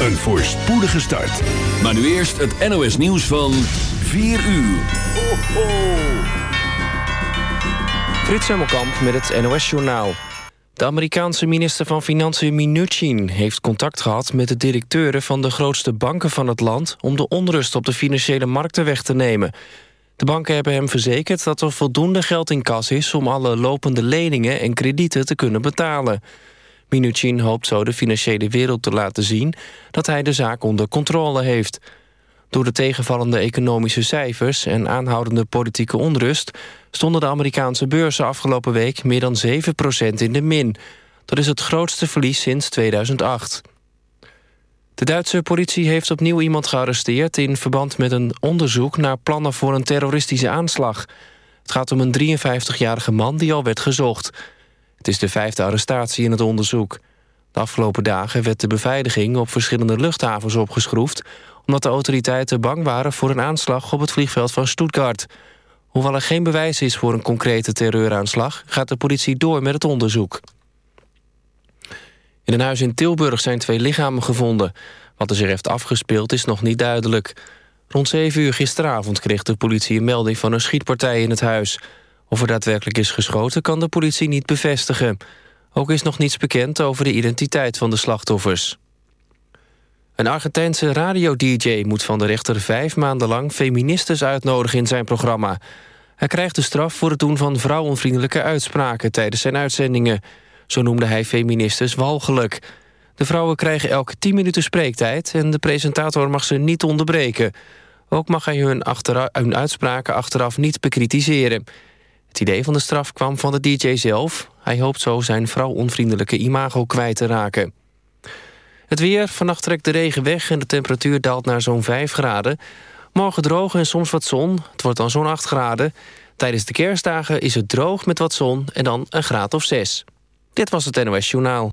een voorspoedige start. Maar nu eerst het NOS nieuws van 4 uur. Ho, ho. Frits Hemmelkamp met het NOS Journaal. De Amerikaanse minister van Financiën Mnuchin heeft contact gehad met de directeuren van de grootste banken van het land om de onrust op de financiële markten weg te nemen. De banken hebben hem verzekerd dat er voldoende geld in kas is om alle lopende leningen en kredieten te kunnen betalen. Mnuchin hoopt zo de financiële wereld te laten zien dat hij de zaak onder controle heeft. Door de tegenvallende economische cijfers en aanhoudende politieke onrust... stonden de Amerikaanse beurzen afgelopen week meer dan 7% in de min. Dat is het grootste verlies sinds 2008. De Duitse politie heeft opnieuw iemand gearresteerd... in verband met een onderzoek naar plannen voor een terroristische aanslag. Het gaat om een 53-jarige man die al werd gezocht. Het is de vijfde arrestatie in het onderzoek. De afgelopen dagen werd de beveiliging op verschillende luchthavens opgeschroefd omdat de autoriteiten bang waren voor een aanslag op het vliegveld van Stuttgart. Hoewel er geen bewijs is voor een concrete terreuraanslag... gaat de politie door met het onderzoek. In een huis in Tilburg zijn twee lichamen gevonden. Wat er zich heeft afgespeeld is nog niet duidelijk. Rond 7 uur gisteravond kreeg de politie een melding van een schietpartij in het huis. Of er daadwerkelijk is geschoten kan de politie niet bevestigen. Ook is nog niets bekend over de identiteit van de slachtoffers. Een Argentijnse radio-dj moet van de rechter vijf maanden lang... feministes uitnodigen in zijn programma. Hij krijgt de straf voor het doen van vrouwenvriendelijke uitspraken... tijdens zijn uitzendingen. Zo noemde hij feministes walgelijk. De vrouwen krijgen elke tien minuten spreektijd... en de presentator mag ze niet onderbreken. Ook mag hij hun uitspraken achteraf niet bekritiseren. Het idee van de straf kwam van de dj zelf. Hij hoopt zo zijn vrouwonvriendelijke imago kwijt te raken. Het weer, vannacht trekt de regen weg en de temperatuur daalt naar zo'n 5 graden. Morgen droog en soms wat zon, het wordt dan zo'n 8 graden. Tijdens de kerstdagen is het droog met wat zon en dan een graad of 6. Dit was het NOS Journaal.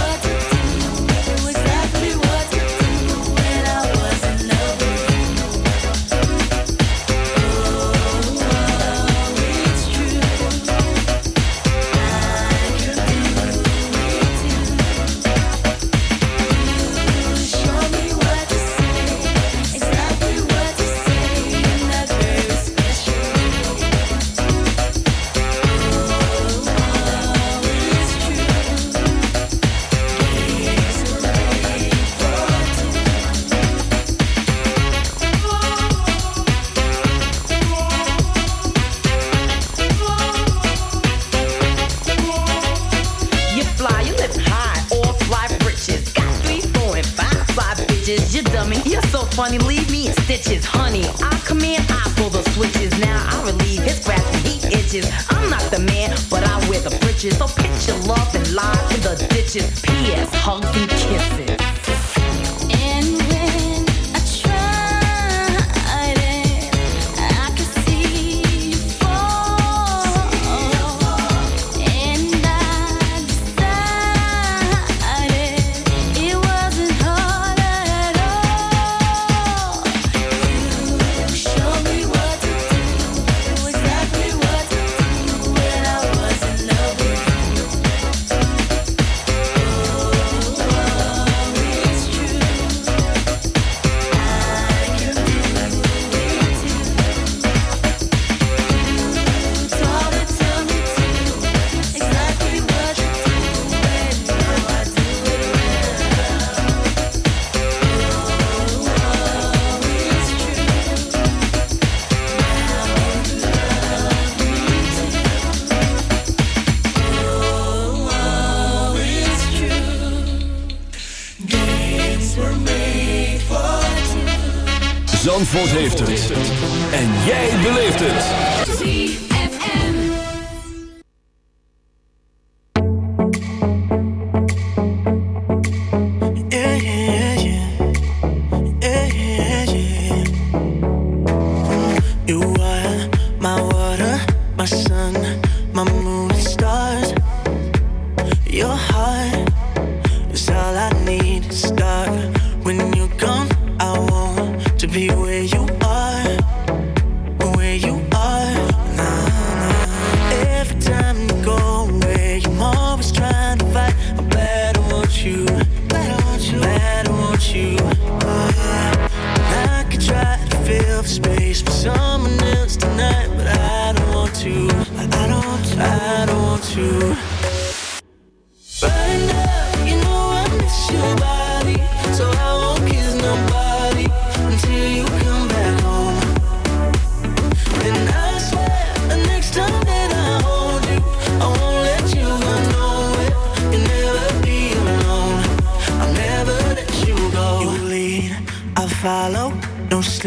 hugs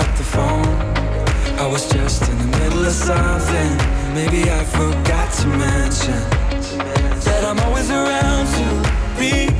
up the phone. I was just in the middle of something. Maybe I forgot to mention that I'm always around to be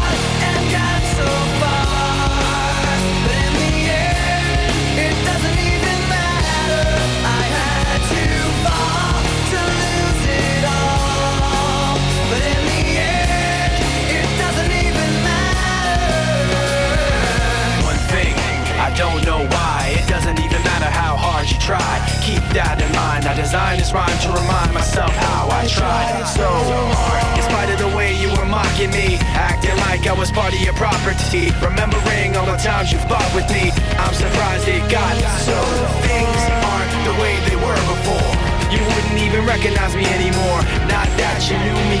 that in mind. I designed this rhyme to remind myself how I tried so hard. In spite of the way you were mocking me, acting like I was part of your property. Remembering all the times you fought with me, I'm surprised it got so. Things aren't the way they were before. You wouldn't even recognize me anymore. Not that you knew me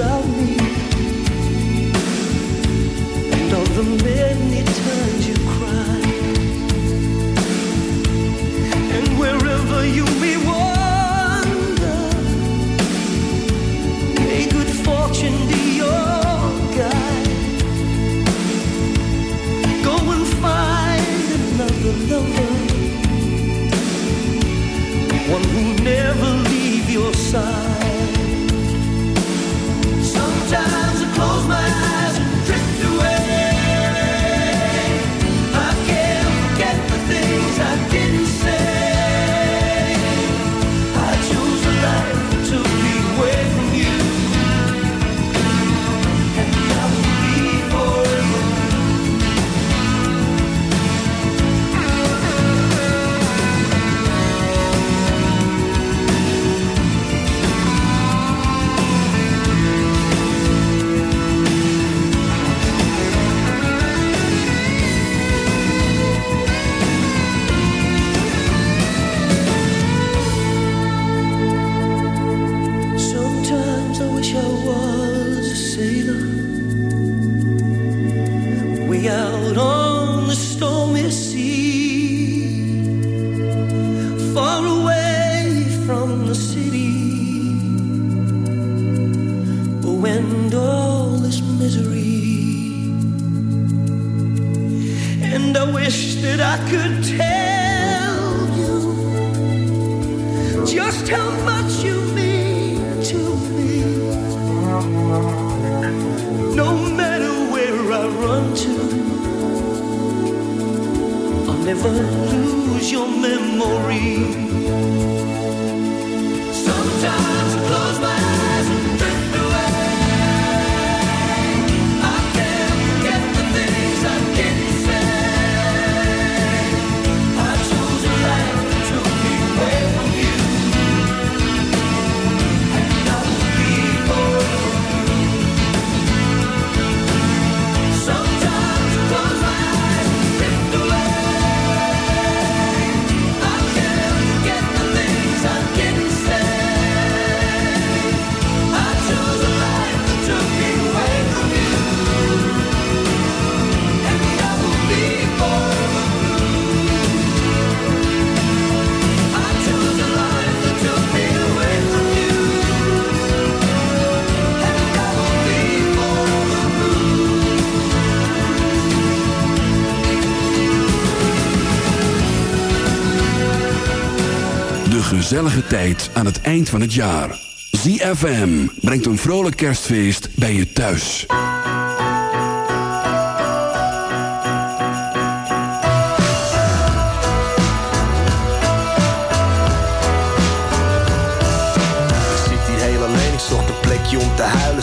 And all the many times you cried. And wherever you may wander, may good fortune be your guide. Go and find another lover, one who'll never leave your side. Eind van het jaar. ZFM brengt een vrolijk kerstfeest bij je thuis. Ik zit hier heel alleen, ik zocht een plekje om te huilen.